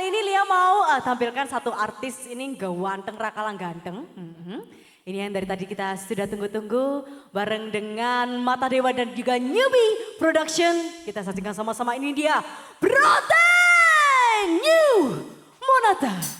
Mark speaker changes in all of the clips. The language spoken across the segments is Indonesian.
Speaker 1: kali ini Lia mau uh, tampilkan satu artis ini gawanteng rakalang ganteng. Mhm. Ini yang dari tadi kita sudah tunggu-tunggu bareng dengan Mata Dewa dan juga Newbie Production. Kita saksikan sama-sama ini dia Brother New Monata.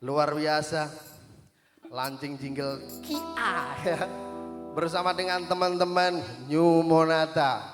Speaker 1: luar biasa. Launching jingle Kia ya. Bersama dengan teman-teman New Monata.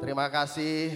Speaker 1: Terima kasih